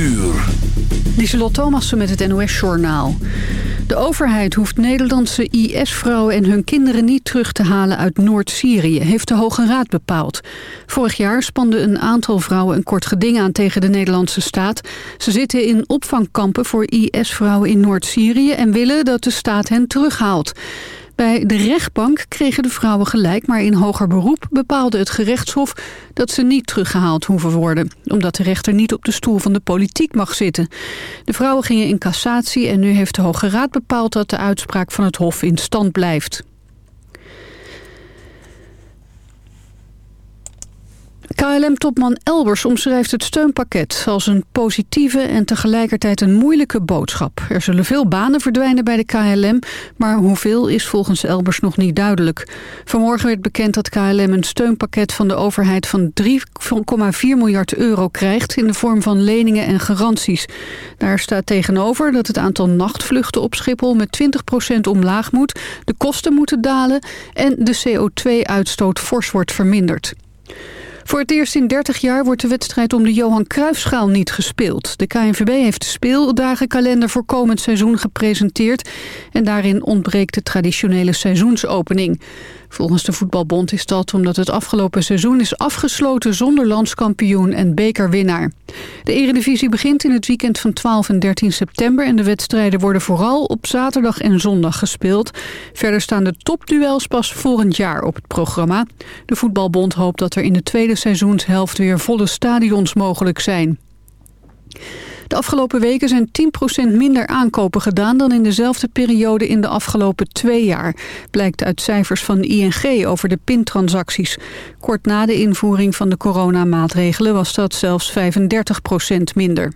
uur. Lieselot Thomassen met het NOS-journaal. De overheid hoeft Nederlandse IS-vrouwen en hun kinderen niet terug te halen uit Noord-Syrië, heeft de Hoge Raad bepaald. Vorig jaar spande een aantal vrouwen een kort geding aan tegen de Nederlandse staat. Ze zitten in opvangkampen voor IS-vrouwen in Noord-Syrië en willen dat de staat hen terughaalt. Bij de rechtbank kregen de vrouwen gelijk, maar in hoger beroep bepaalde het gerechtshof dat ze niet teruggehaald hoeven worden, omdat de rechter niet op de stoel van de politiek mag zitten. De vrouwen gingen in cassatie en nu heeft de Hoge Raad bepaald dat de uitspraak van het hof in stand blijft. KLM-topman Elbers omschrijft het steunpakket als een positieve en tegelijkertijd een moeilijke boodschap. Er zullen veel banen verdwijnen bij de KLM, maar hoeveel is volgens Elbers nog niet duidelijk. Vanmorgen werd bekend dat KLM een steunpakket van de overheid van 3,4 miljard euro krijgt in de vorm van leningen en garanties. Daar staat tegenover dat het aantal nachtvluchten op Schiphol met 20% omlaag moet, de kosten moeten dalen en de CO2-uitstoot fors wordt verminderd. Voor het eerst in 30 jaar wordt de wedstrijd om de Johan Cruijffschaal niet gespeeld. De KNVB heeft de speeldagenkalender voor komend seizoen gepresenteerd... en daarin ontbreekt de traditionele seizoensopening. Volgens de Voetbalbond is dat omdat het afgelopen seizoen is afgesloten zonder landskampioen en bekerwinnaar. De eredivisie begint in het weekend van 12 en 13 september en de wedstrijden worden vooral op zaterdag en zondag gespeeld. Verder staan de topduels pas volgend jaar op het programma. De Voetbalbond hoopt dat er in de tweede seizoenshelft weer volle stadions mogelijk zijn. De afgelopen weken zijn 10% minder aankopen gedaan dan in dezelfde periode in de afgelopen twee jaar. Blijkt uit cijfers van ING over de pintransacties. Kort na de invoering van de coronamaatregelen was dat zelfs 35% minder.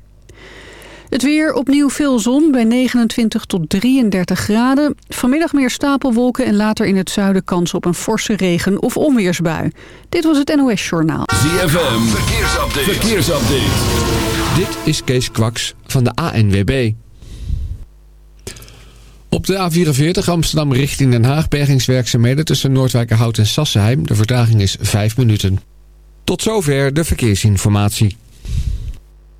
Het weer, opnieuw veel zon bij 29 tot 33 graden. Vanmiddag meer stapelwolken en later in het zuiden kans op een forse regen- of onweersbui. Dit was het NOS Journaal. ZFM, verkeersupdate. verkeersupdate. Dit is Kees Kwaks van de ANWB. Op de A44 Amsterdam richting Den Haag bergingswerkzaamheden tussen Noordwijkerhout en Sassenheim. De vertraging is 5 minuten. Tot zover de verkeersinformatie.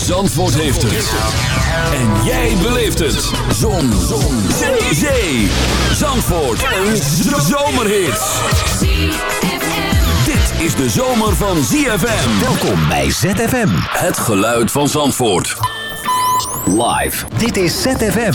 Zandvoort heeft het. En jij beleeft het. Zon. Zon. Zee. Zee. Zandvoort. Een zomerhit. Dit is de zomer van ZFM. Welkom bij ZFM. Het geluid van Zandvoort. Live. Dit is ZFM.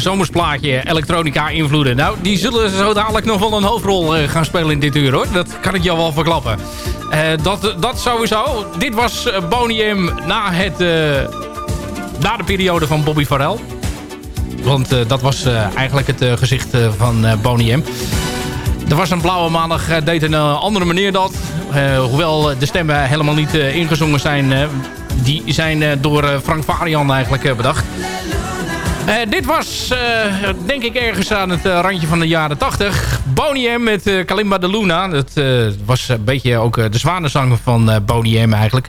Zomersplaatje elektronica invloeden. Nou, die zullen zo dadelijk nog wel een hoofdrol eh, gaan spelen in dit uur hoor. Dat kan ik jou wel verklappen. Eh, dat, dat sowieso. Dit was uh, Boney M na, het, na de periode van Bobby Farrell. Want dat was eigenlijk het gezicht van Boney M. Er was een blauwe maandag, deed een andere manier dat. hoewel de stemmen helemaal niet ingezongen zijn die zijn eh, door eh, Frank Varian eigenlijk eh, bedacht. Uh, dit was, uh, denk ik, ergens aan het uh, randje van de jaren 80. Boney met Kalimba de Luna. Dat was een beetje ook de zwanenzang van M eigenlijk.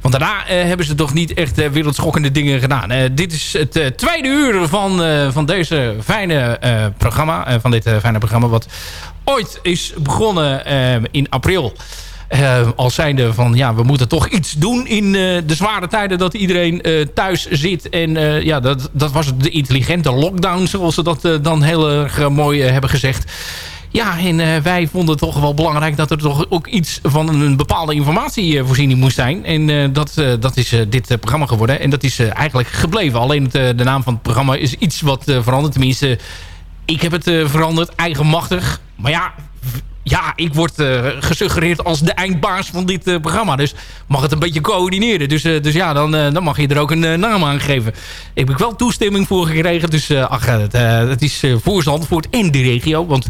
Want daarna hebben ze toch niet echt wereldschokkende dingen gedaan. dit is het tweede uur van, van deze fijne programma. van dit fijne programma wat ooit is begonnen in april. Uh, als zijnde van, ja, we moeten toch iets doen in uh, de zware tijden dat iedereen uh, thuis zit. En ja, dat, dat was de intelligente lockdown, zoals ze dat dan heel erg mooi hebben gezegd. Ja, en wij vonden het toch wel belangrijk dat er toch ook iets van een bepaalde informatievoorziening moest zijn. En dat, dat is dit programma geworden. En dat is eigenlijk gebleven. Alleen het, de naam van het programma is iets wat veranderd. Tenminste, ik heb het veranderd, eigenmachtig. Maar ja, ja, ik word uh, gesuggereerd als de eindbaas van dit uh, programma. Dus mag het een beetje coördineren. Dus, uh, dus ja, dan, dan mag je er ook een naam aan geven. Ik heb wel toestemming voor gekregen. Dus ach, het, het is voor Zandvoort en de regio. Want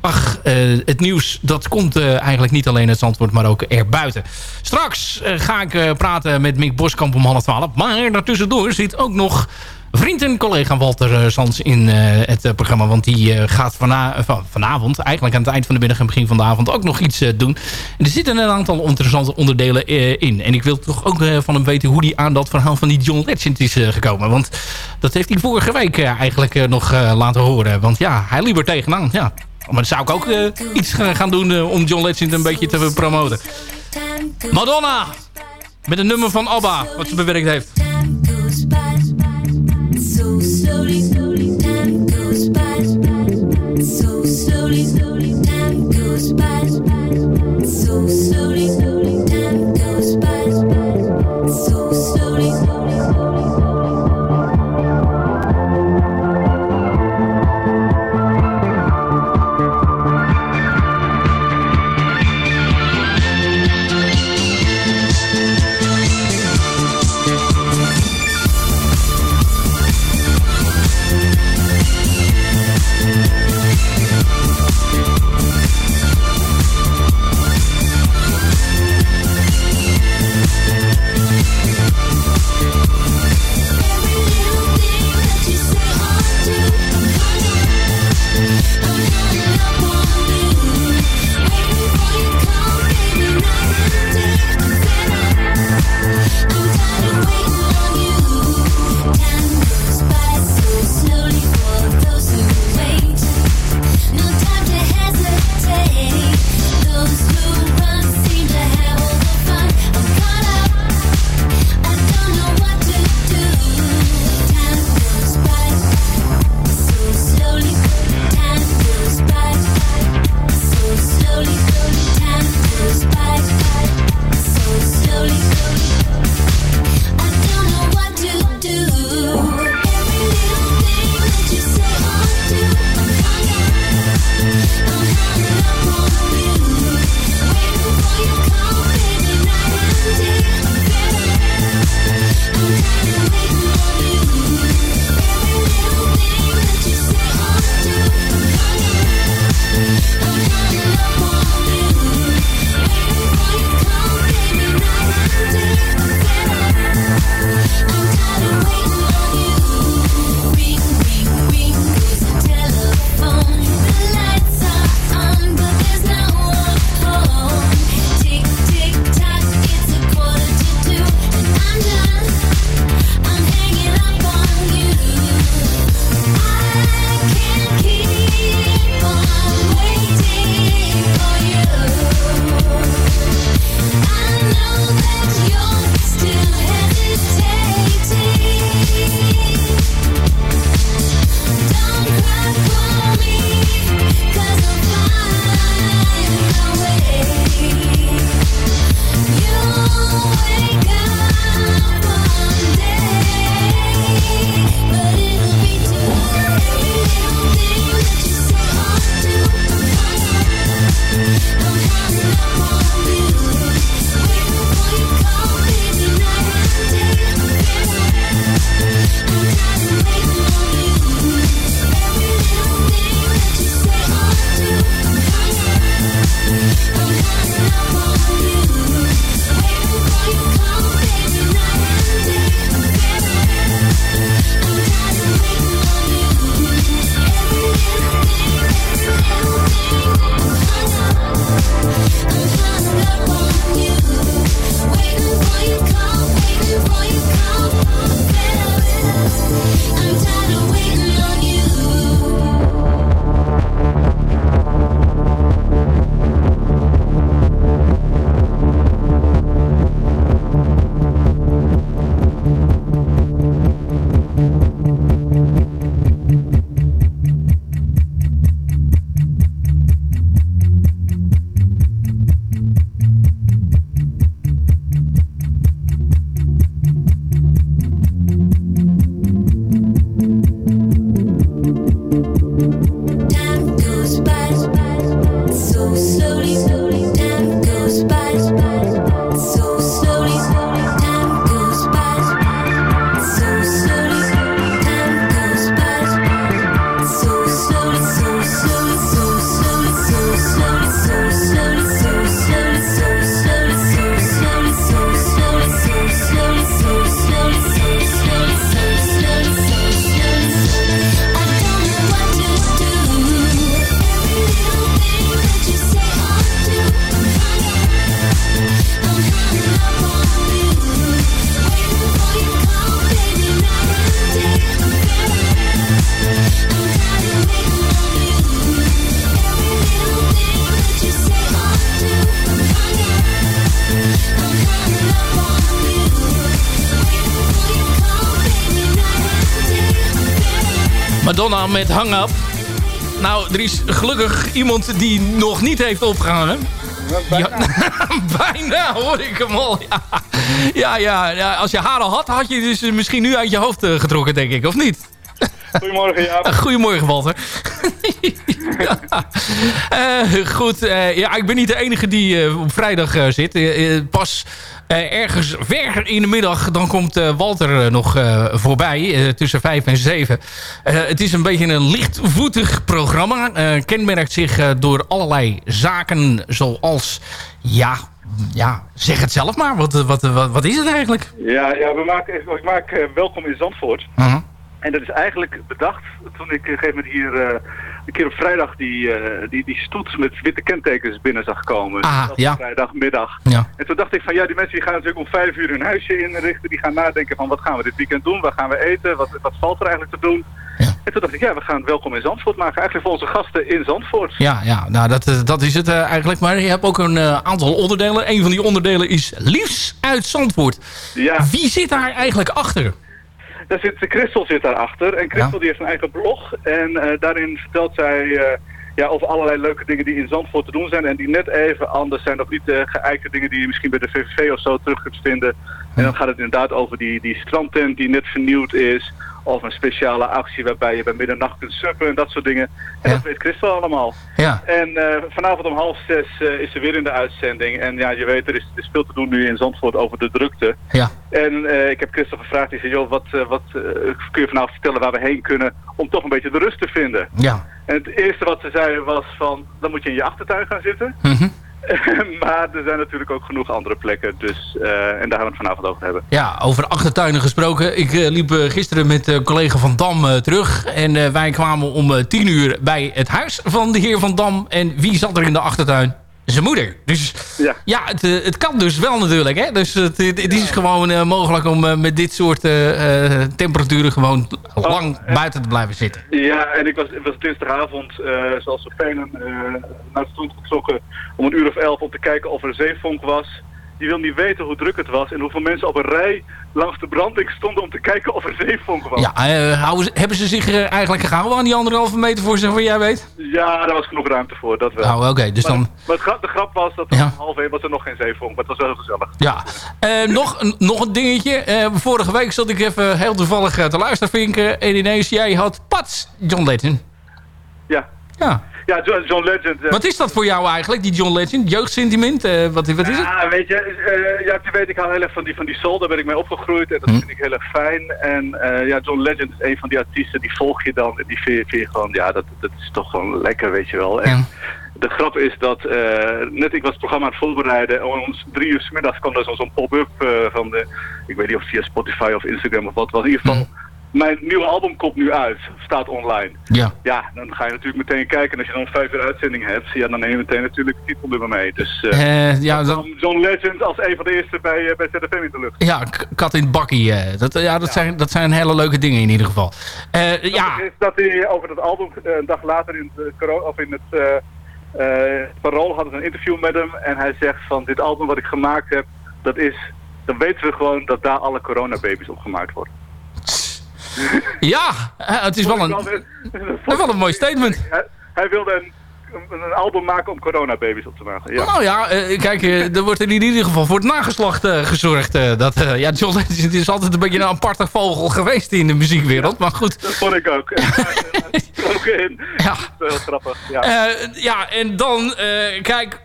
ach, het nieuws dat komt eigenlijk niet alleen uit Zandvoort, maar ook erbuiten. Straks ga ik praten met Mick Boskamp om half twaalf. Maar daartussendoor zit ook nog vriend en collega Walter eh, Sands in uh, het uh, programma. Want die gaat vana vanavond, eigenlijk aan het eind van de middag en begin van de avond ook nog iets doen. En er zitten een aantal interessante onderdelen in. En ik wil toch ook van hem weten hoe hij aan dat verhaal van die John Legend is gekomen. Want dat heeft hij vorige week eigenlijk nog laten horen. Want ja, hij liep er tegenaan. Ja. Maar dan zou ik ook iets gaan doen om John Legend een beetje te promoten. Madonna! Met een nummer van ABBA, wat ze bewerkt heeft. So wake up one day Madonna met Hang Up. Nou, er is gelukkig iemand die nog niet heeft opgehangen. Ja, bijna hoor ik hem al. Ja. Ja, ja, ja, als je haar al had, had je dus misschien nu uit je hoofd eh, getrokken, denk ik, of niet? Goedemorgen, Jaap. Eh, Goedemorgen, Walter. ja. Eh, goed, eh, ja, ik ben niet de enige die op vrijdag zit. Pas ergens ver in de middag, dan komt eh, Walter eh, nog eh, voorbij. eh, tussen vijf en zeven. Eh, het is een beetje een lichtvoetig programma. eh, kenmerkt zich eh, door allerlei zaken zoals... Ja, ja, zeg het zelf maar. Wat, wat, wat, wat is het eigenlijk? Ja, ja we maken, ik maak eh, Welkom in Zandvoort. Uh-huh. En dat is eigenlijk bedacht toen ik op een gegeven moment hier eh, een keer op vrijdag die, eh, die, die stoet met witte kentekens binnen zag komen. Ah, ja. Vrijdagmiddag. Ja. En toen dacht ik van ja, die mensen die gaan natuurlijk om vijf uur hun huisje inrichten. Die gaan nadenken van wat gaan we dit weekend doen? Waar gaan we eten? Wat, wat valt er eigenlijk te doen? Ja. En toen dacht ik ja, we gaan Welkom in Zandvoort maken. Eigenlijk voor onze gasten in Zandvoort. Ja, ja nou dat, eh, dat is het eh, eigenlijk. Maar je hebt ook een aantal onderdelen. Een van die onderdelen is Liefs uit Zandvoort. Ja. Wie zit daar eigenlijk achter? Daar zit, Christel zit daarachter. En Christel Ja. die heeft een eigen blog. En eh, daarin vertelt zij eh, ja, over allerlei leuke dingen die in Zandvoort te doen zijn. En die net even anders zijn. Nog niet de geëikte dingen die je misschien bij de VVV of zo terug kunt vinden. En dan gaat het inderdaad over die, die strandtent die net vernieuwd is. Of een speciale actie waarbij je bij middernacht kunt suppen en dat soort dingen. En Ja. dat weet Christel allemaal. Ja. En eh, vanavond om half zes eh, is ze weer in de uitzending. En ja, je weet, er is, er is veel te doen nu in Zandvoort over de drukte. Ja. En eh, ik heb Christel gevraagd, die zei, joh, wat, wat kun je vanavond vertellen waar we heen kunnen om toch een beetje de rust te vinden? Ja. En het eerste wat ze zei was van, dan moet je in je achtertuin gaan zitten. Mhm. maar er zijn natuurlijk ook genoeg andere plekken, dus, eh, en daar gaan we het vanavond over hebben. Ja, over achtertuinen gesproken. Ik eh, liep eh, gisteren met collega Van Dam terug. En wij kwamen om tien uur bij het huis van de heer Van Dam. En wie zat er in de achtertuin? Zijn moeder. Dus Ja. ja, het, eh, het kan dus wel natuurlijk. Hè? Dus het, het het is gewoon eh, mogelijk om eh, met dit soort temperaturen gewoon lang buiten te blijven zitten. Ja, en ik was, was dinsdagavond, zoals we velen, naar de stond getrokken om een uur of elf om te kijken of er zeevonk was. Die wil niet weten hoe druk het was en hoeveel mensen op een rij langs de branding stonden om te kijken of er zeevonk was. Ja, eh, houden hebben ze zich eh, eigenlijk gehouden aan die anderhalve meter voor zover jij weet? Ja, daar was genoeg ruimte voor, dat wel. Nou, oké. dus maar, dan... maar het de grap was dat Ja. om half één was er nog geen zeevonk, maar het was wel heel gezellig. Ja, Eh, nog, een- nog een dingetje. Vorige week zat ik even heel toevallig te luistervinken. En ineens, jij had Pats, John Legend. Ja, Ja. Ja John, Legend. Wat is dat voor jou eigenlijk, die John Legend? Jeugdsentiment? Eh, wat, wat is het? Ja, weet je, eh, ja, je weet, ik hou heel erg van die, van die soul, daar ben ik mee opgegroeid en dat Hm. vind ik heel erg fijn. En eh, ja, John Legend is een van die artiesten, die volg je dan en die vind, je- vind je gewoon, ja, dat, dat is toch gewoon lekker, weet je wel. En Ja. de grap is dat, net ik was het programma aan het voorbereiden en om drie uur 's middags kwam er zo- zo'n pop-up van de, ik weet niet of via Spotify of Instagram of wat, was in ieder geval, mijn nieuwe album komt nu uit, staat online. Ja. Ja, dan ga je natuurlijk meteen kijken. En als je dan vijf uur uitzending hebt, ja, dan neem je meteen natuurlijk het titelnummer mee. Dus eh, Eh, ja, dat, John Legend als een van de eerste bij, eh, bij ZFM in de lucht. ja, kat in het bakkie. dat, ja, dat, Zijn, dat zijn hele leuke dingen in ieder geval. Ja, Is dat hij over dat album een dag later in het, of in het Parool hadden ze een interview met hem. En hij zegt van dit album wat ik gemaakt heb, dat is, dan weten we gewoon dat daar alle coronababies op gemaakt worden. Ja het is wel een, wel een mooi statement. Hij, wilde een, een, album maken om coronababies op te maken. Ja. Nou ja, eh, kijk, eh, er wordt in ieder geval voor het nageslacht eh, gezorgd. dat, ja, John Legend is altijd een beetje een aparte vogel geweest in de muziekwereld. Maar goed, Dat vond ik ook. boeken in. Ja. Heel grappig. Ja. Ja, en dan, kijk,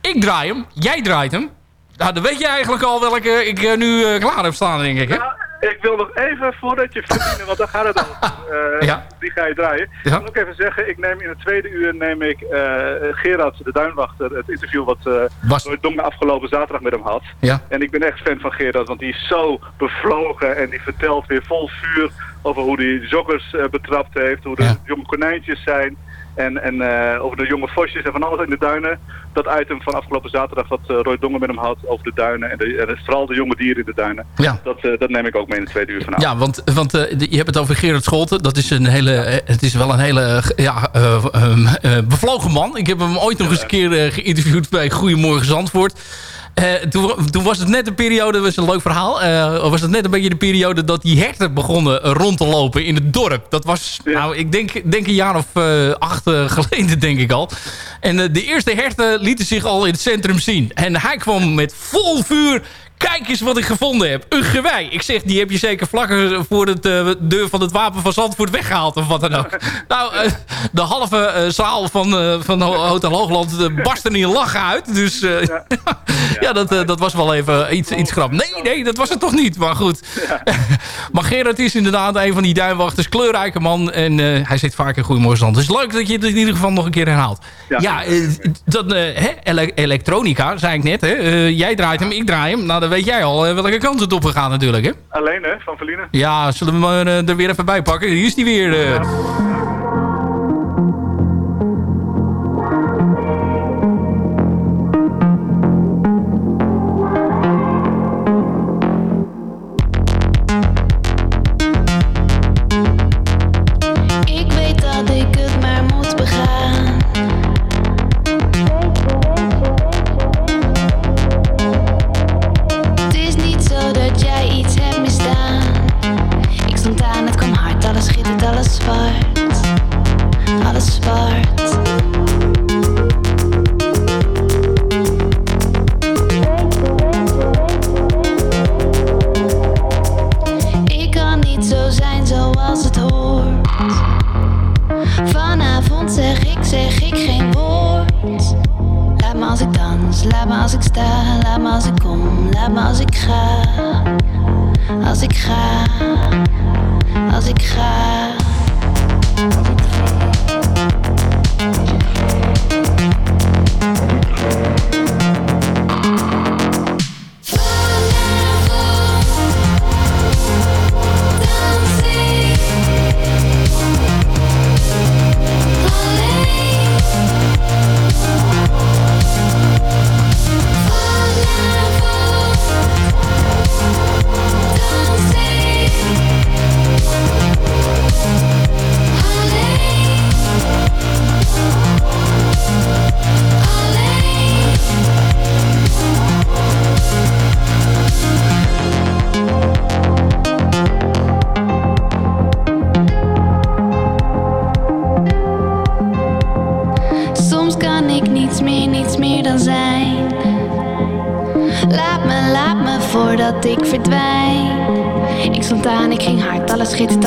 ik draai hem, jij draait hem. Nou, dan weet je eigenlijk al welke ik nu klaar heb staan, denk ik. Hè? Ik wil nog even, voordat je verdienen, want daar gaat het over. Eh, Ja. Die ga je draaien. Ja. Ik wil ook even zeggen, ik neem in het tweede uur neem ik eh, Gerard, de duinwachter, het interview wat eh Was- Dongen afgelopen zaterdag met hem had. Ja. En ik ben echt fan van Gerard, want die is zo bevlogen en die vertelt weer vol vuur over hoe hij joggers betrapt heeft, hoe de jonge konijntjes zijn. En, en eh, over de jonge vosjes en van alles in de duinen. Dat item van afgelopen zaterdag wat eh, Roy Dongen met hem had over de duinen. En, de, en vooral de jonge dieren in de duinen. Ja. Dat, eh, dat neem ik ook mee in het tweede uur vanavond. Ja, want, want je hebt het over Gerard Scholten. Dat is een hele, het is wel een hele ja, bevlogen man. Ik heb hem ooit nog eens een keer geïnterviewd bij Goedemorgen Zandvoort. Eh, toen, toen was het net een periode, dat was een leuk verhaal. eh, was het net een beetje de periode dat die herten begonnen rond te lopen in het dorp. Dat was, Ja. nou, ik denk, denk een jaar of eh, acht geleden, denk ik al. En de eerste herten lieten zich al in het centrum zien. En hij kwam met vol vuur Kijk eens wat ik gevonden heb. Een gewei. Ik zeg, die heb je zeker vlakker voor de eh, deur van het wapen van Zandvoort weggehaald of wat dan ook. nou, eh, de halve eh, zaal van, eh, van Ho- Hotel Hoogland uh, barstte in lachen uit. Dus eh, ja, dat, dat was wel even iets, iets grap. Nee, nee, dat was het toch niet. Maar goed. maar Gerard is inderdaad een van die duinwachters. Kleurrijke man. En hij zit vaak in Goedemorgen Zand. Dus leuk dat je het in ieder geval nog een keer herhaalt. Ja, Ja. dat, hè, elektronica, zei ik net. Hè? Jij draait hem, ik draai hem. Nou, dan weet jij al eh, welke kant het op gaat natuurlijk. Hè? Alleen hè, van Verline. Ja, zullen we hem eh, er weer even bij pakken? Hier is die weer. eh.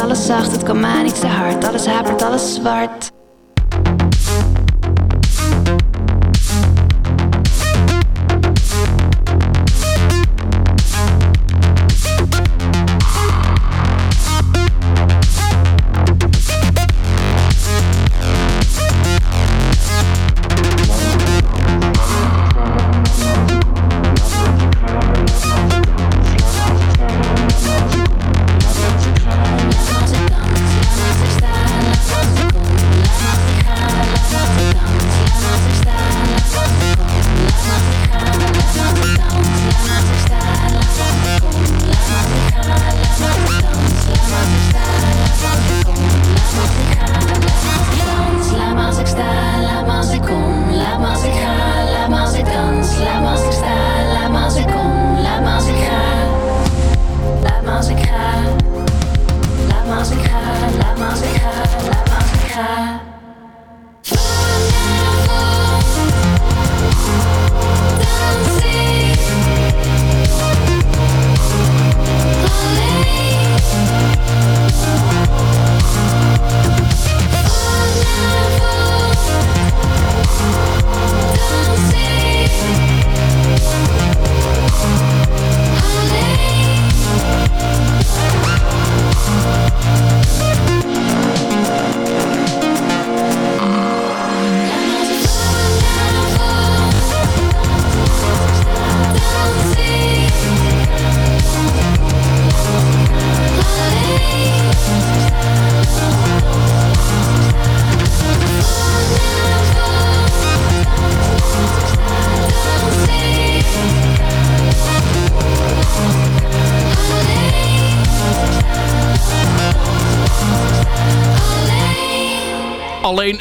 Alles zacht.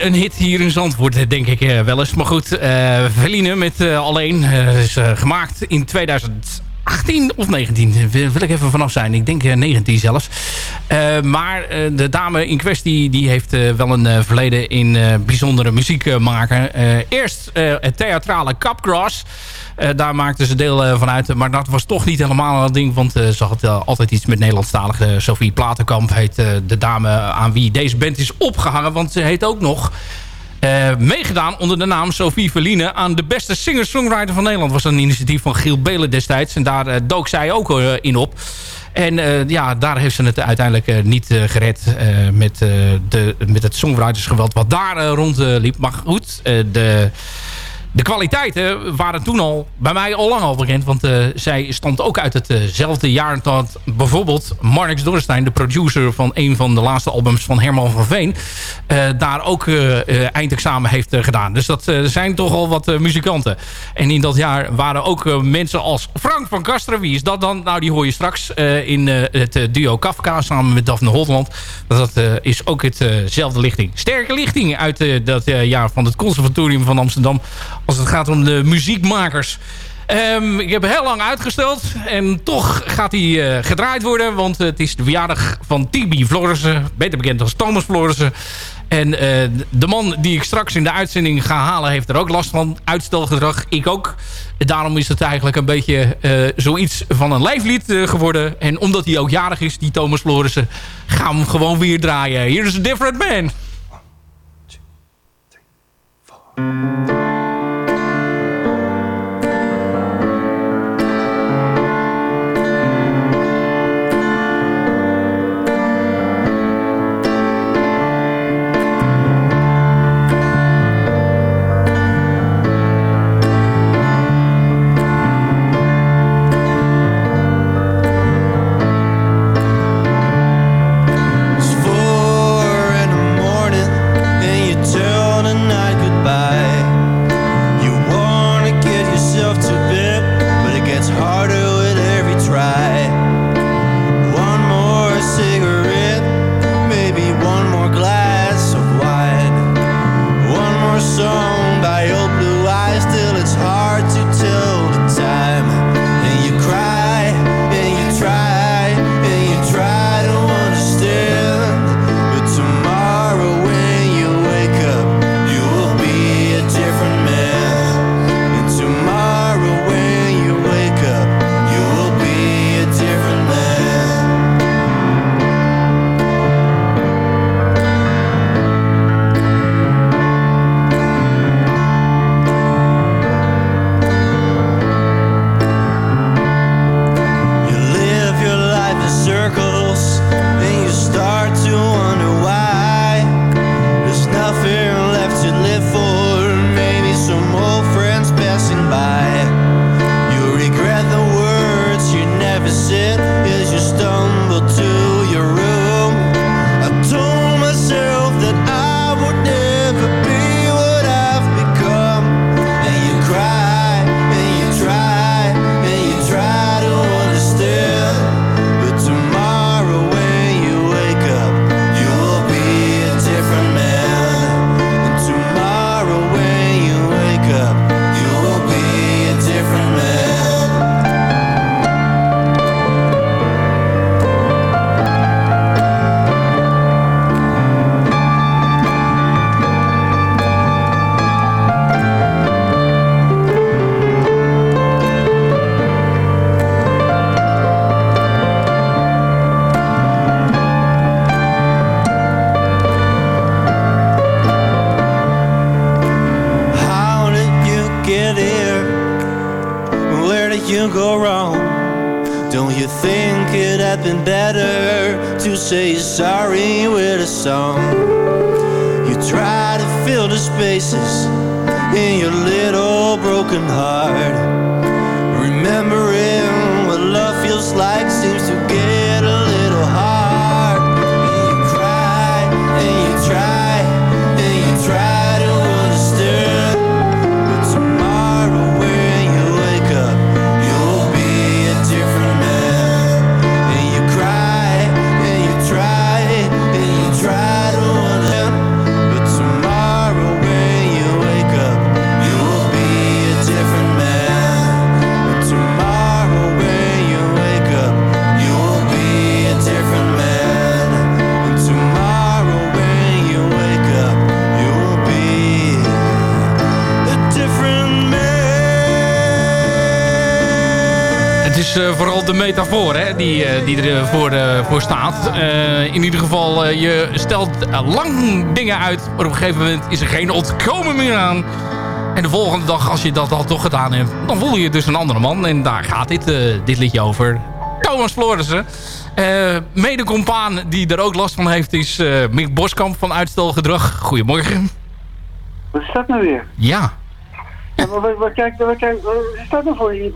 Een hit hier in Zandvoort, denk ik eh, wel eens. Maar goed, eh Veline met eh, Alleen eh, is eh, gemaakt in 2018 of 19. Wil wil ik even vanaf zijn. Ik denk eh, 19 zelfs. Eh, maar eh, de dame in kwestie die heeft eh, wel een verleden in bijzondere muziek maken. Eerst het theatrale Capgras. Daar maakte ze deel van uit. Maar dat was toch niet helemaal het ding. Want ze had altijd iets met Nederlandstalige. Sophie Platenkamp heet de dame aan wie deze band is opgehangen. Want ze heet ook nog... meegedaan onder de naam Sophie Verline aan de beste singer-songwriter van Nederland. was een initiatief van Giel Belen destijds. En daar dook zij ook in op. En eh, ja, daar heeft ze het uiteindelijk eh, niet eh, gered met, de, met het songwritersgeweld wat daar rondliep. maar goed, de... De kwaliteiten waren toen al bij mij al lang al bekend. Want eh, zij stond ook uit hetzelfde jaar dat bijvoorbeeld Marnix Dorrestein... de producer van een van de laatste albums van Herman van Veen... eh, daar ook eh, eh, eindexamen heeft eh, gedaan. Dus dat eh, zijn toch al wat eh, muzikanten. En in dat jaar waren ook eh, mensen als Frank van Kasteren. Wie is dat dan? Nou, die hoor je straks eh, in eh, het eh, duo Kafka samen met Daphne Holland. Dat eh, is ook hetzelfde lichting. Sterke lichting uit eh, dat eh, jaar van het Conservatorium van Amsterdam als het gaat om de muziekmakers. Ehm, ik heb heel lang uitgesteld. En toch gaat hij eh, gedraaid worden. Want het is de verjaardag van Tibi Florissen. Beter bekend als Thomas Florissen. En eh, de man die ik straks in de uitzending ga halen... heeft er ook last van. Uitstelgedrag. Ik ook. Daarom is het eigenlijk een beetje eh, zoiets van een lijflied geworden. En omdat hij ook jarig is, die Thomas Florissen... gaan we hem gewoon weer draaien. Hier is a different man. De metafoor hè, die, eh, die ervoor voor, voor staat. Eh, in ieder geval, eh, je stelt eh, lang dingen uit... maar op een gegeven moment is er geen ontkomen meer aan. En de volgende dag, als je dat al toch gedaan hebt... dan voel je dus een andere man. En daar gaat dit, eh, dit liedje over. Thomas Florissen. Eh Mede-compaan die er ook last van heeft... is eh, Mick Boskamp van Uitstelgedrag. Goedemorgen. Wat is dat nou weer? Ja. Ja, maar wat, wat, kijk, wat, kijk, wat is dat nou voor je?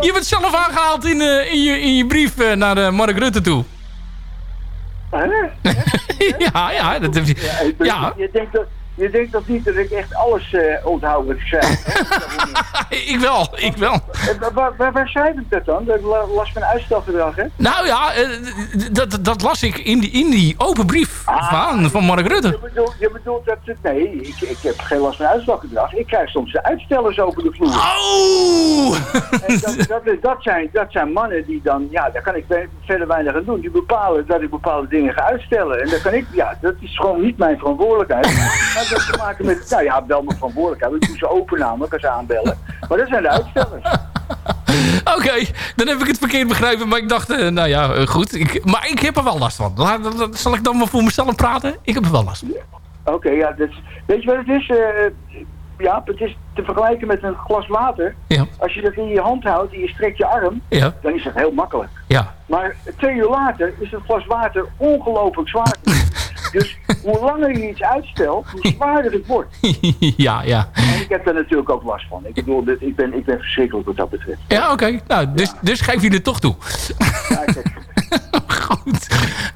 Je bent zelf aangehaald in, eh, in, je, in je brief eh, naar eh, Mark Rutte toe. Ja, ja. Dat heb je, Ja. Je, denkt dat, je denkt dat niet dat ik echt alles eh onthoud wat ik wel, ik wel. En waar- waar, waar, waar schrijf ik dat dan? Dat la- las mijn uitstelgedrag, hè? Nou ja, eh, dat, dat las ik in die, in die open brief van, van Mark Rutte. Je bedoelt, je bedoelt dat het... Nee, ik, ik heb geen last van uitstelgedrag. Ik krijg soms de uitstellers over de vloer. Oh! En dat, dat, dat, zijn, dat zijn mannen die dan... Ja, daar kan ik verder weinig aan doen. Die bepalen dat ik bepaalde dingen ga uitstellen. En dat kan ik... Ja, dat is gewoon niet mijn verantwoordelijkheid. Maar dat heeft te maken met... Nou ja, wel mijn verantwoordelijkheid. Ik doe ze open namelijk als Maar dat zijn de uitstellers. Oké, dan heb ik het verkeerd begrepen. Maar ik dacht, eh, nou ja, eh, goed. Ik, maar ik heb er wel last van. Laat- dat- dat- Zal ik dan maar voor mezelf praten? Ik heb er wel last van. Oké, ja, is, weet je wat het is? eh ja, het is te vergelijken met een glas water. Ja. Als je dat in je hand houdt en je strekt je arm, Ja. dan is dat heel makkelijk. Ja. Maar twee uur later is het glas water ongelooflijk zwaar. dus hoe langer je iets uitstelt, hoe zwaarder het wordt. ja, ja. En ik heb daar natuurlijk ook last van. Ik bedoel, ik ben, ik ben verschrikkelijk wat dat betreft. Ja, oké. Nou, dus, dus geef je het toch toe. goed.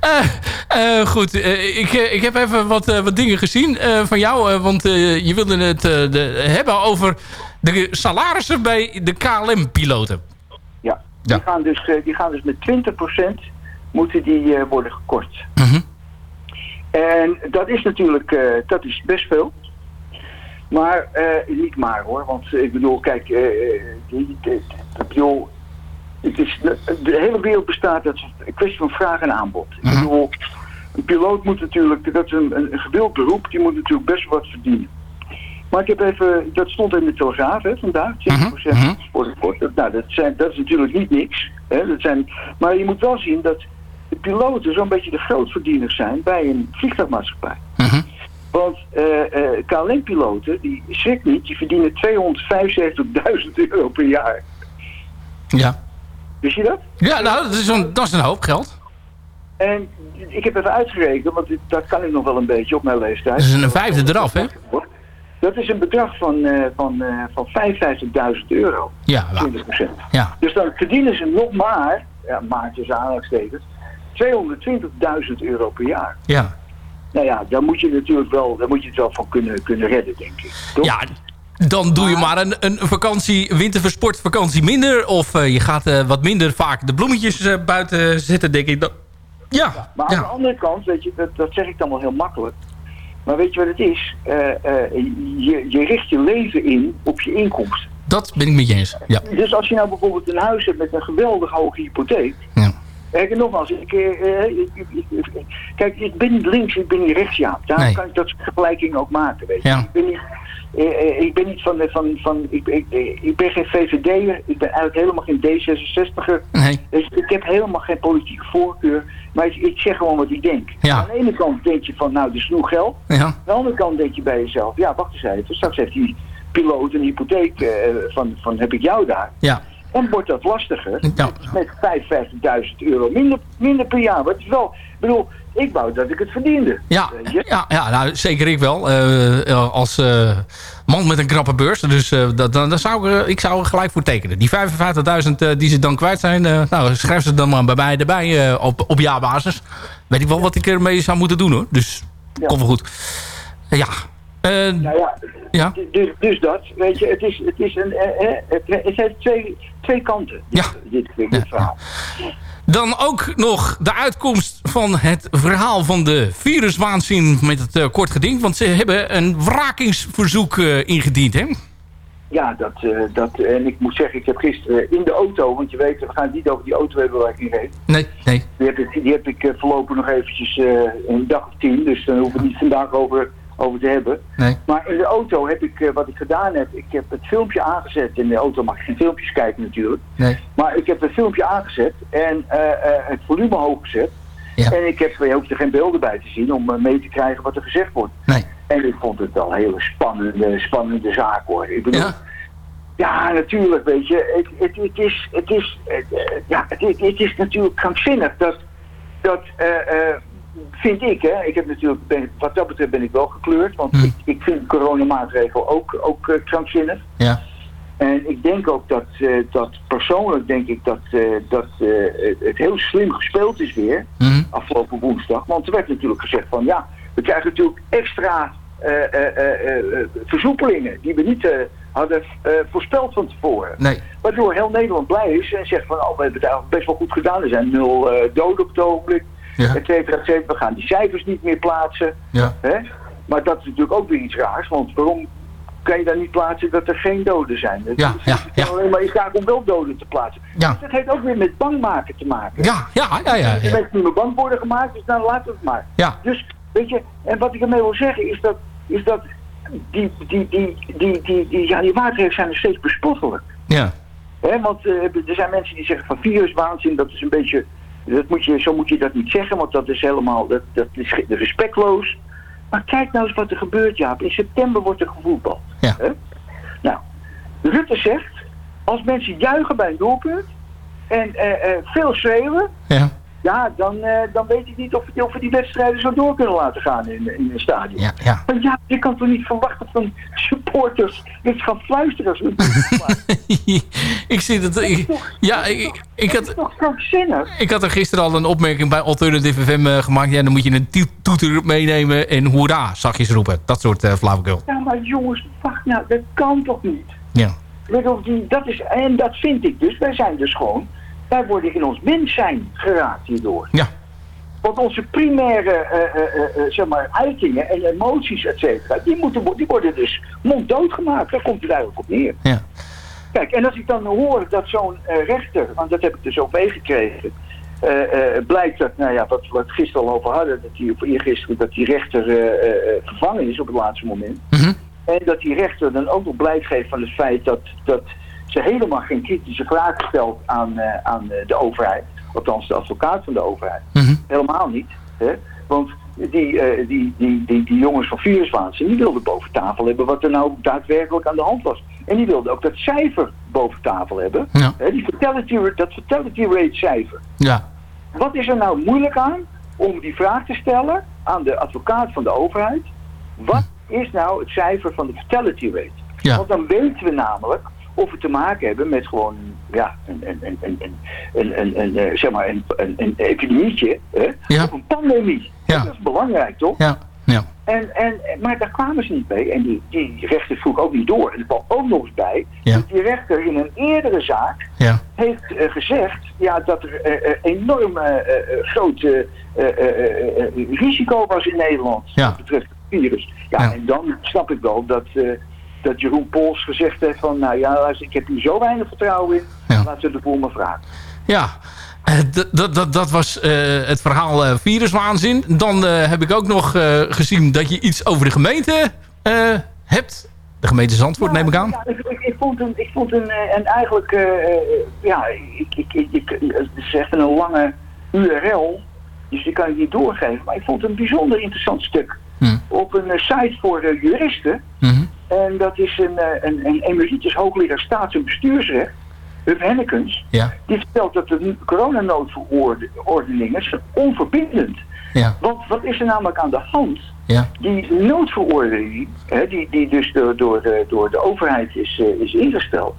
Eh, eh, goed, eh, ik, ik heb even wat, wat dingen gezien van jou. want je wilde het de, hebben over de salarissen bij de KLM-piloten. Ja, Die, gaan dus, die gaan dus met 20% moeten die worden gekort. Mhm. En dat is natuurlijk eh, dat is best veel. Maar eh, niet maar hoor, want eh, ik bedoel, kijk, eh, die, die- ik bedoel, het is, de, hele wereld bestaat uit een kwestie van vraag en aanbod. Ik bedoel, een piloot moet natuurlijk, dat is een, een, gewild beroep, die moet natuurlijk best wat verdienen. Maar ik heb even, dat stond in de Telegraaf hè, vandaag, 20% voor de kort. Nou, dat, zijn, dat is natuurlijk niet niks. Hè, dat zijn, maar je moet wel zien dat de piloten zo'n beetje de grootverdieners zijn bij een vliegtuigmaatschappij. Want eh, eh, KLM-piloten, die schrik niet, die verdienen 275.000 euro per jaar. Ja. Wist je dat? Ja, nou, dat is een, dat is een hoop geld. En ik heb even uitgerekend, want dat kan ik nog wel een beetje op mijn leeftijd. Dat is een vijfde eraf, hè? Dat is een bedrag van, eh, van, van 55.000 euro. Ja, nou, 20%. ja. Dus dan verdienen ze nog maar, ja, maar tussen aanhalingstekens, 220.000 euro per jaar. Ja. Nou ja, daar moet je natuurlijk wel, daar moet je het wel van kunnen, kunnen redden, denk ik. Toch? Ja, dan doe je maar een, een vakantie, winterversportvakantie minder. Of eh, je gaat eh, wat minder vaak de bloemetjes eh, buiten zetten, denk ik. Dat, ja, Maar aan de andere kant, weet je, dat, dat zeg ik dan wel heel makkelijk. Maar weet je wat het is? Eh, eh, je, je richt je leven in op je inkomsten. dat ben ik met je eens. Ja. Dus als je nou bijvoorbeeld een huis hebt met een geweldig hoge hypotheek. Ja. Kijk, en nogmaals, ik, eh, eh, ik- kijk, ik ben niet links, ik ben niet rechts, ja. Daarom Nee. kan ik dat soort vergelijkingen ook maken, weet je. Ja. Ik ben niet, eh, eh, ik ben niet van, van, van ik, ik, eh, ik ben geen VVD'er, ik ben eigenlijk helemaal geen D66'er. Nee. Dus ik heb helemaal geen politieke voorkeur, maar ik, ik zeg gewoon wat ik denk. Ja. Aan de ene kant denk je van, nou, er is genoeg geld. Ja. Aan de andere kant denk je bij jezelf, ja, wacht eens even, straks heeft die piloot een hypotheek eh, van, van heb ik jou daar. Ja. Dan wordt dat lastiger Ja. met 55.000 euro minder, minder per jaar. Wat is wel, ik bedoel, ik wou dat ik het verdiende. Ja, ja, ja nou, zeker ik wel. Eh, eh, als eh, man met een krappe beurs. Dus eh, dat, dan, dan zou ik, ik zou er gelijk voor tekenen. Die 55.000 eh, die ze dan kwijt zijn... nou, schrijf ze dan maar bij mij erbij op, op jaarbasis. Weet ik wel wat ik ermee zou moeten doen hoor. Dus Ja. komt wel goed. Ja. Eh, Nou ja, Ja. Dus, dus dat, weet je, het is, het is een, eh, eh, het, het heeft twee, twee kanten, dit, dit, dit, dit verhaal. Dan ook nog de uitkomst van het verhaal van de viruswaanzin met het kort geding. Want ze hebben een wrakingsverzoek ingediend, hè? Ja, dat, dat, en ik moet zeggen, ik heb gisteren in de auto, want je weet, we gaan het niet over die auto hebben waar ik in reed. Nee, nee. Die heb ik, die heb ik voorlopig nog eventjes een dag of tien, dus dan hoeven we het niet vandaag over over te hebben. Nee. Maar in de auto heb ik, eh, wat ik gedaan heb, ik heb het filmpje aangezet. In de auto mag ik geen filmpjes kijken natuurlijk. Nee. Maar ik heb het filmpje aangezet en eh, eh, het volume hoog gezet. Ja. En ik heb, je hoeft er geen beelden bij te zien om mee te krijgen wat er gezegd wordt. Nee. En ik vond het wel een hele spannende, spannende zaak hoor. Ik bedoel, Ja? ja, natuurlijk, weet je. Het, het, het is, het, is, het, ja, het, is natuurlijk krankzinnig. Dat, dat vind ik, hè. Ik heb natuurlijk, ben, wat dat betreft ben ik wel gekleurd. Want Hm. ik, ik vind de coronamaatregel ook, ook eh, krankzinnig. Ja. En ik denk ook dat, eh, dat persoonlijk denk ik dat, eh, dat het- heel slim gespeeld is weer. Mhm. Afgelopen woensdag. Want er werd natuurlijk gezegd van ja, we krijgen natuurlijk extra versoepelingen die we niet hadden voorspeld van tevoren. Nee. Waardoor heel Nederland blij is en zegt van oh, we hebben het eigenlijk best wel goed gedaan. Er zijn nul doden op het ogenblik. Ja. Et cetera, et cetera. We gaan die cijfers niet meer plaatsen. Ja. Hè? Maar dat is natuurlijk ook weer iets raars. Want waarom kan je dan niet plaatsen dat er geen doden zijn? Het Ja, alleen maar je gaat om wel doden te plaatsen. Ja. Dus dat heeft ook weer met bang maken te maken. Ja, ja, ja, ja. Ja. mensen niet meer bang worden gemaakt, dus dan laten we het maar. Ja. Dus, weet je, en wat ik ermee wil zeggen is dat, is dat die, die, die, die, die, die, ja, die maatregelen zijn nog steeds bespottelijk. Ja. Want eh, er zijn mensen die zeggen van viruswaanzin, dat is een beetje, dat moet je, zo moet je dat niet zeggen, want dat is helemaal, dat, dat is respectloos. Maar kijk nou eens wat er gebeurt, Jaap. In september wordt er gevoetbald. Ja. Hè? Nou, Rutte zegt, als mensen juichen bij een doelpunt en eh, eh, veel schreeuwen, Ja. Ja, dan, eh, dan weet ik niet of, of we die wedstrijden zo door kunnen laten gaan in, in een stadion. Ja, ja. Maar ja, je kan toch niet verwachten van supporters dat ze gaan fluisteren als we ik zie het. Ik, ja, ik, ik, Dat is had, toch krankzinnig? ik had er gisteren al een opmerking bij Alternative FM eh, gemaakt. Ja, dan moet je een to- toeter meenemen en hoera, zachtjes roepen. Dat soort uh, flauwekul. Ja, maar jongens, wacht nou, dat kan toch niet? Ja. Die, dat is, en dat vind ik dus. Wij zijn dus gewoon, wij worden in ons mens zijn geraakt hierdoor. Ja. Want onze primaire eh, eh, eh, zeg maar, uitingen en emoties, et cetera, die, moeten, die worden dus monddood gemaakt. Daar komt het eigenlijk op neer. Ja. Kijk, en als ik dan hoor dat zo'n rechter, want dat heb ik dus ook meegekregen, blijkt dat, nou ja, wat we het gisteren al over hadden, dat die, of eergisteren, dat die rechter vervangen is op het laatste moment. Mhm. En dat die rechter dan ook nog blijk geeft van het feit dat, dat ze helemaal geen kritische vragen stelt aan, eh, aan eh, de overheid. Althans, de advocaat van de overheid. Mhm. Helemaal niet. Hè? Want die, eh, die, die, die, die jongens van viruswaanzin, die wilden boven tafel hebben wat er nou daadwerkelijk aan de hand was. En die wilden ook dat cijfer boven tafel hebben. Ja. Hè, die fatality, dat fatality rate cijfer. Ja. Wat is er nou moeilijk aan om die vraag te stellen aan de advocaat van de overheid? Wat is nou het cijfer van de fatality rate? Ja. Want dan weten we namelijk of we te maken hebben met gewoon ja, een, eh, zeg maar epidemietje of een pandemie. Dat is belangrijk toch? Ja. Ja. En, en, maar daar kwamen ze niet mee. En die, die rechter vroeg ook niet door. En er kwam ook nog eens bij die rechter in een eerdere zaak ja. heeft eh, gezegd ja, dat er uh, enorm uh, groot risico was in Nederland. Wat betreft het virus. Ja, En dan snap ik wel dat dat Jeroen Pols gezegd heeft van nou ja, ik heb hier zo weinig vertrouwen in, Ja. laten we de boel maar vragen. Ja, eh, d- dat- dat- dat was eh, het verhaal eh, viruswaanzin. Dan eh, heb ik ook nog eh, gezien dat je iets over de gemeente eh, hebt. De gemeente Zandvoort, neem ik aan. Ja, ik, ik, ik vond een, ik vond een, eh, en eigenlijk, eh, eh, ja, ik, ik, ik, ik, het is echt een lange URL, dus die kan ik niet doorgeven. Maar ik vond het een bijzonder interessant stuk Hm. op een eh, site voor eh, juristen. Mhm. En dat is een, eh, een, een emeritus hoogleraar staats- en bestuursrecht, Huub Hennekens. Ja. Die vertelt dat de coronanoodverordeningen zijn onverbindend. Ja. Want wat is er namelijk aan de hand? Ja. Die noodverordening, hè, die, die dus door, door, de, door de overheid is, eh, is ingesteld,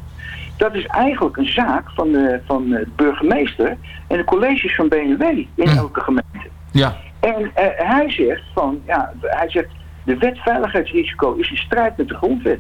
dat is eigenlijk een zaak van de, van de burgemeester en de colleges van BNW in Hm. elke gemeente. Ja. En eh, hij zegt van, ja, hij zegt, de wet veiligheidsrisico is in strijd met de grondwet.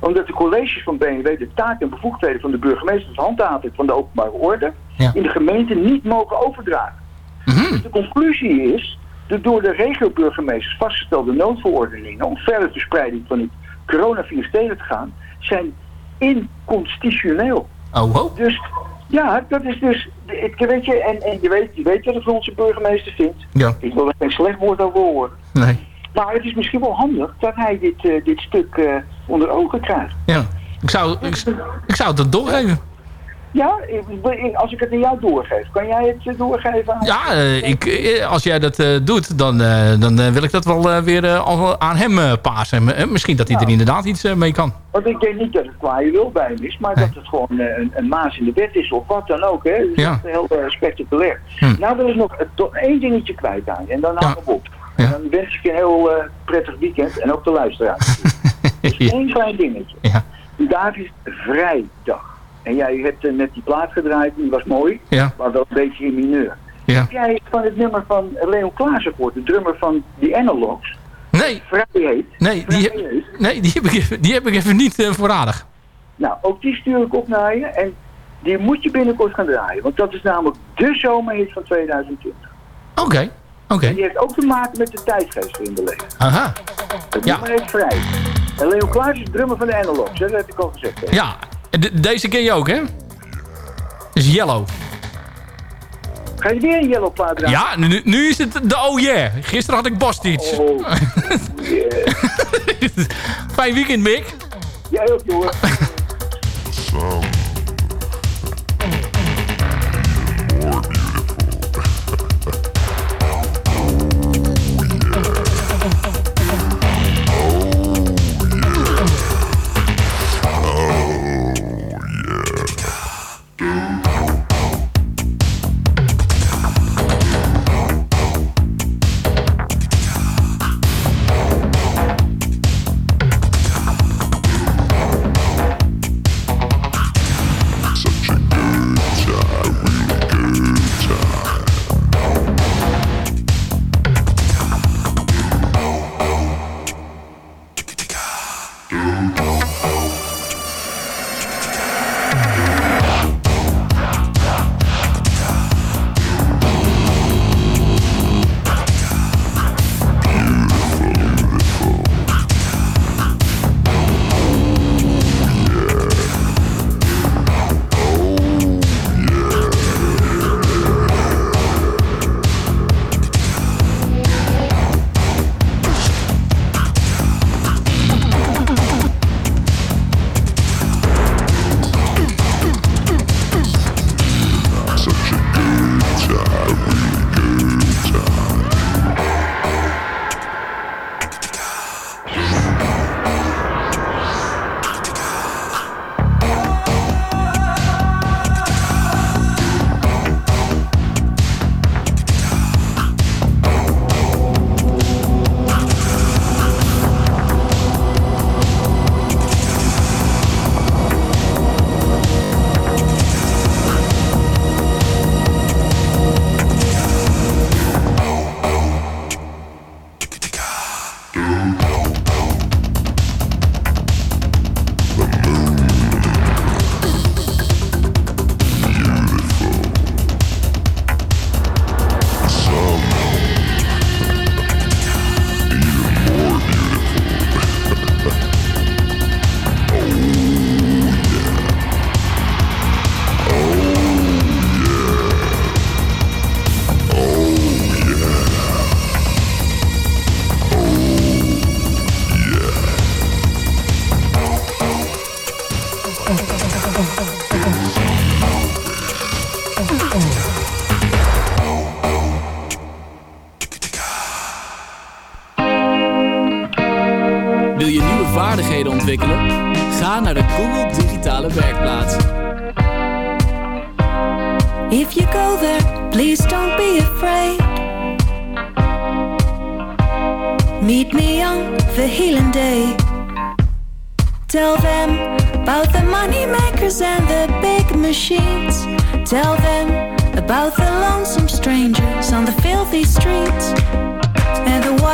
Omdat de colleges van BNW de taak en bevoegdheden van de burgemeester als handhaving van de openbare orde Ja. in de gemeente niet mogen overdragen. Dus de conclusie is, de door de regioburgemeesters vastgestelde noodverordeningen om verdere verspreiding van het coronavirus tegen te gaan, zijn inconstitutioneel. Oh, oh. Dus ja, dat is dus, ik weet je, en, en je weet, je weet wat ik van onze burgemeester vindt. Ja. Ik wil er geen slecht woord over horen. Nee. Maar het is misschien wel handig dat hij dit, eh, dit stuk eh, onder ogen krijgt. Ja. Ik zou, ik, ik zou het doorgeven. Ja, als ik het aan jou doorgeef, kan jij het eh, doorgeven aan Ja, ik, als jij dat doet, dan, dan wil ik dat wel weer aan hem paasen. Eh, misschien dat hij er inderdaad iets mee kan. Want ik denk niet dat het kwaaie wil bij hem is, maar dat het gewoon een, een maas in de wet is of wat dan ook. Hè. Dat is Ja. heel spectaculair. Hm. Nou wil ik nog één dingetje kwijt aan je en dan hou ik En dan wens ik je een heel eh, prettig weekend en ook de luisteraars. dus één klein dingetje. Ja. Vandaag is vrijdag. En jij hebt eh, net die plaat gedraaid, die was mooi, Ja. maar wel een beetje in mineur. Ja. Heb jij van het nummer van Leon Klaassen gehoord, de drummer van The Analogs? Nee. Vrijheid. Nee, die, heb- nee die, heb ik, even- die heb ik even niet eh, voorradig. Nou, ook die stuur ik op naar je. En die moet je binnenkort gaan draaien. Want dat is namelijk de zomerhit van 2020. Oké, oké. En die heeft ook te maken met de tijdgeest in de leven. Aha. Het Ja. nummer heet Vrij. En Leo Klaas is drummer van de Analogs. Dat heb ik al gezegd. hè. Ja, de- deze ken je ook, hè? is Yellow. Ga je weer een yellow plaat draaien? Ja, nu, nu is het de oh yeah. Gisteren had ik Bastich. Oh, Fijn weekend, Mick. Jij ook, jongen.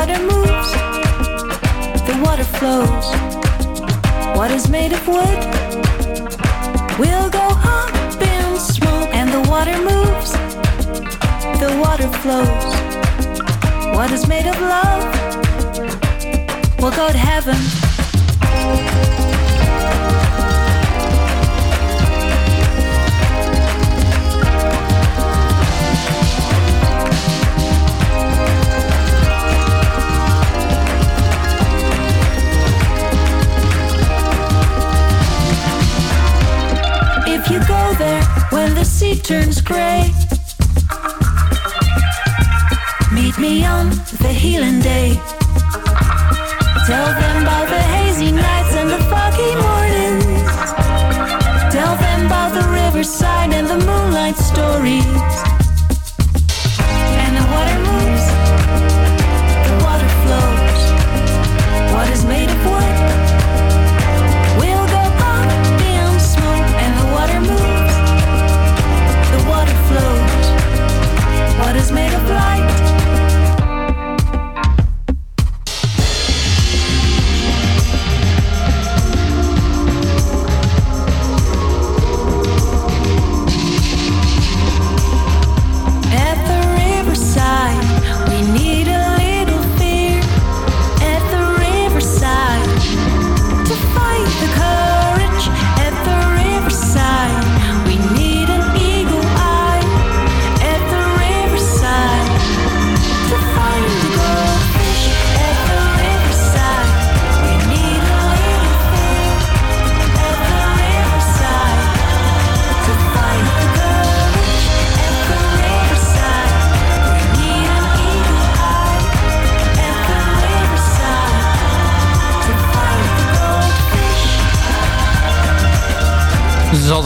Water moves, the water flows. What is made of wood We'll go up in smoke. And the water moves, the water flows. What is made of love We'll go to heaven. Turns gray. Meet me on the healing day. Tell them about the hazy nights and the foggy mornings. Tell them about the riverside and the moonlight stories.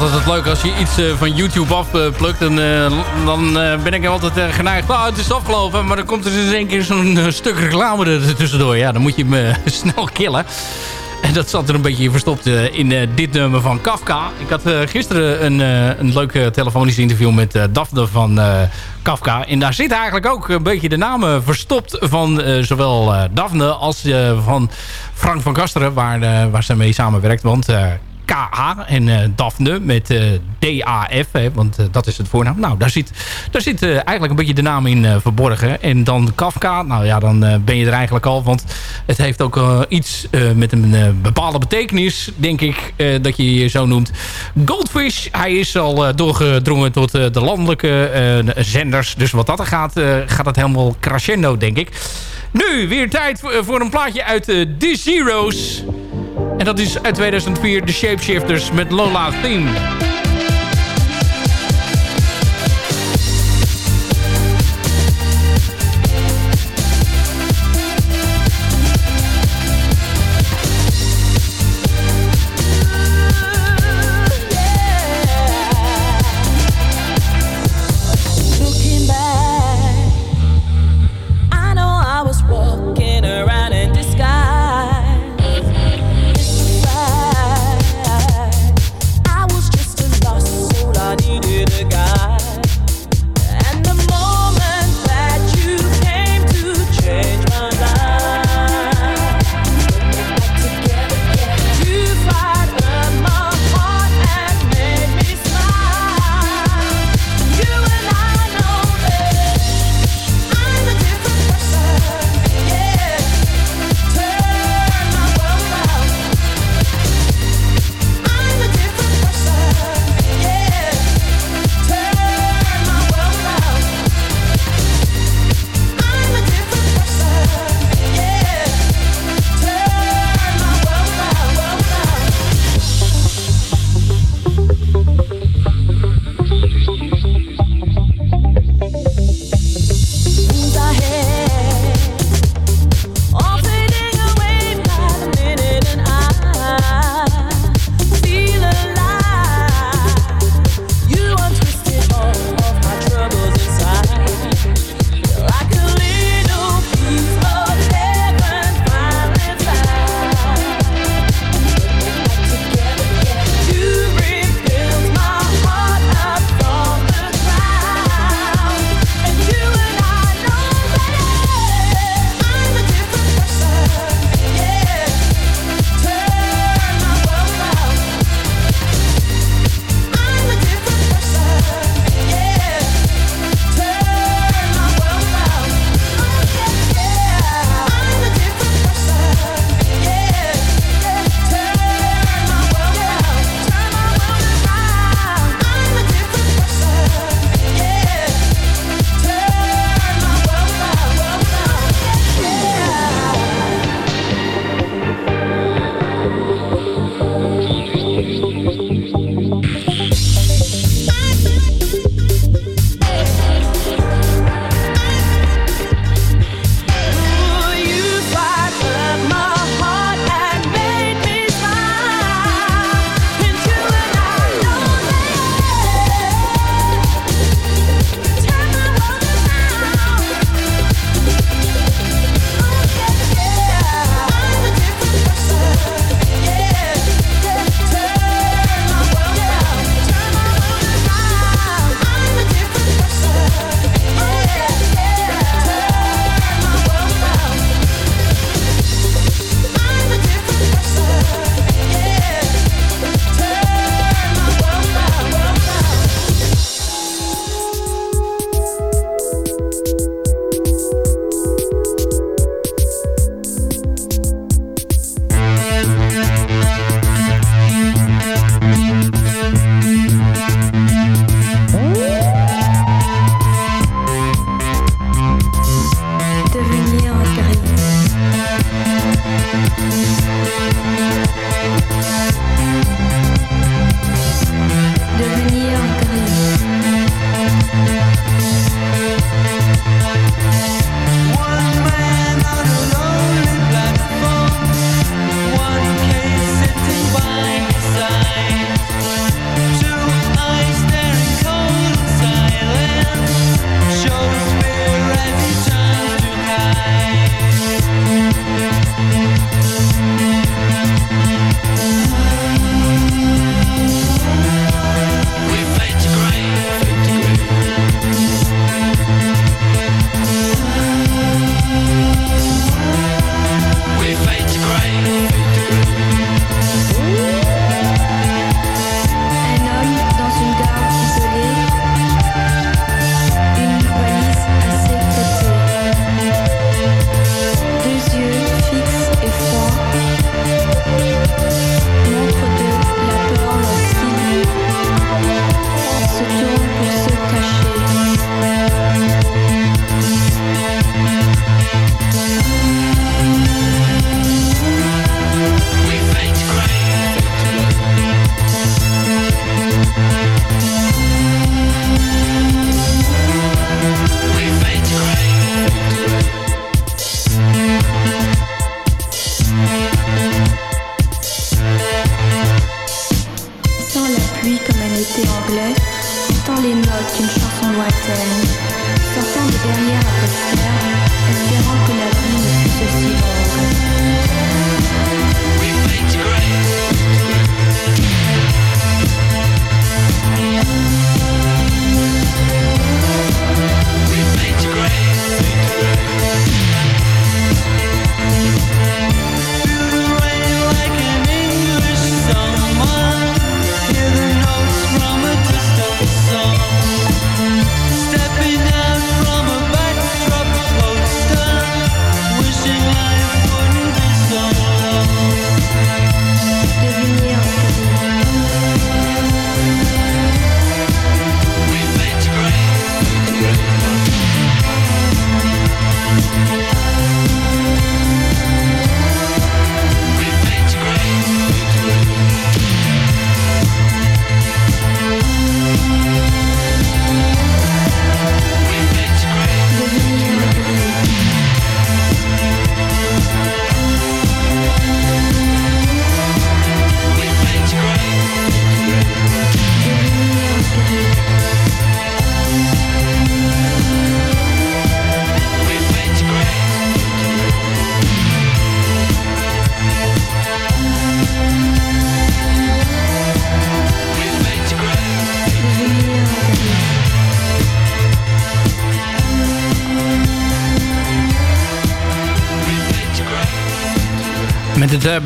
Altijd het leuk als je iets eh, van YouTube afplukt. En, eh, dan eh, ben ik altijd eh, geneigd. Ah, het is afgelopen. Maar dan komt er dus één keer zo'n eh, stuk reclame er tussendoor. Ja, dan moet je hem eh, snel killen. En dat zat er een beetje verstopt eh, in eh, dit nummer van Kafka. Ik had eh, gisteren een, eh, een leuk eh, telefonisch interview met eh, Daphne van eh, Kafka. En daar zit eigenlijk ook een beetje de namen verstopt van eh, zowel eh, Daphne als eh, van Frank van Kasteren, waar, eh, waar ze mee samenwerkt. Want eh, KA en eh, Daphne met eh, DAF, hè, want eh, dat is het voornaam. Nou, daar zit, daar zit eigenlijk een beetje de naam in verborgen. En dan Kafka, nou ja, dan ben je er eigenlijk al. Want het heeft ook iets met een bepaalde betekenis, denk ik, dat je je zo noemt. Goldfish, hij is al doorgedrongen tot de landelijke zenders. Dus wat dat er gaat, gaat het helemaal crescendo, denk ik. Nu, weer tijd voor, een plaatje uit The Zeros. En dat is uit 2004 de Shapeshifters met Lola Theme.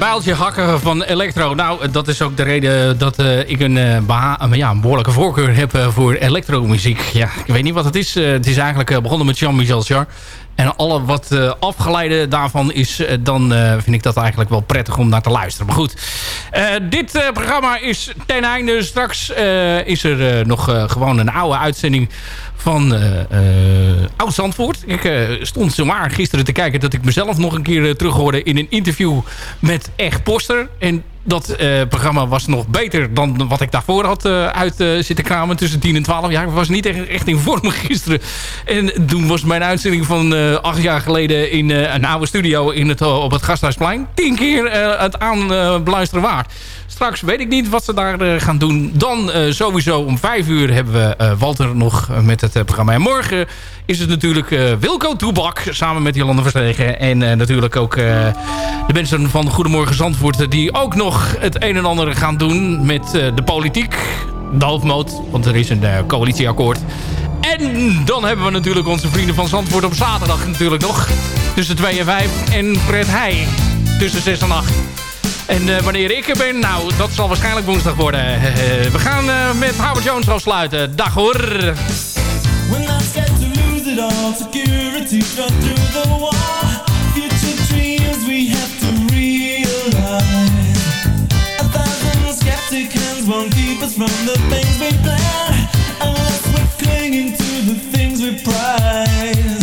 Bijltje hakken van Electro. Nou, dat is ook de reden dat eh, ik een, eh, ja, een behoorlijke voorkeur heb eh, voor elektromuziek. Ja, ik weet niet wat het is. Het is eigenlijk begonnen met Jean-Michel Jarre. En alle wat eh, afgeleide daarvan is, eh, dan eh, vind ik dat eigenlijk wel prettig om naar te luisteren. Maar goed, dit programma is ten einde. Straks is er nog gewoon een oude uitzending van eh eh, Oud Zandvoort. Ik stond zomaar gisteren te kijken dat ik mezelf nog een keer terug hoorde in een interview met Echt Poster. En dat eh, programma was nog beter dan wat ik daarvoor had eh, uit eh, zitten kramen tussen 10 en 12. Ja, ik was niet echt, in vorm gisteren. En toen was mijn uitzending van acht jaar geleden in een oude studio in het, op het Gasthuisplein. Tien keer het aanbeluisteren waard. Straks weet ik niet wat ze daar eh, gaan doen. Dan eh, sowieso om vijf uur hebben we eh, Walter nog met het programma. En morgen is het natuurlijk Wilco Toebak samen met Jolande Verstegen. En natuurlijk ook de mensen van Goedemorgen Zandvoort... die ook nog het een en ander gaan doen met de politiek. De hoofdmoot, want er is een coalitieakkoord. En dan hebben we natuurlijk onze vrienden van Zandvoort op zaterdag natuurlijk nog. Tussen 2 en 5. En Fred Heij tussen 6 en 8. En eh, wanneer ik er ben, nou, dat zal waarschijnlijk woensdag worden. We gaan eh, met Howard Jones afsluiten. Dag hoor. A thousand won't keep us from the things we to the things we prize.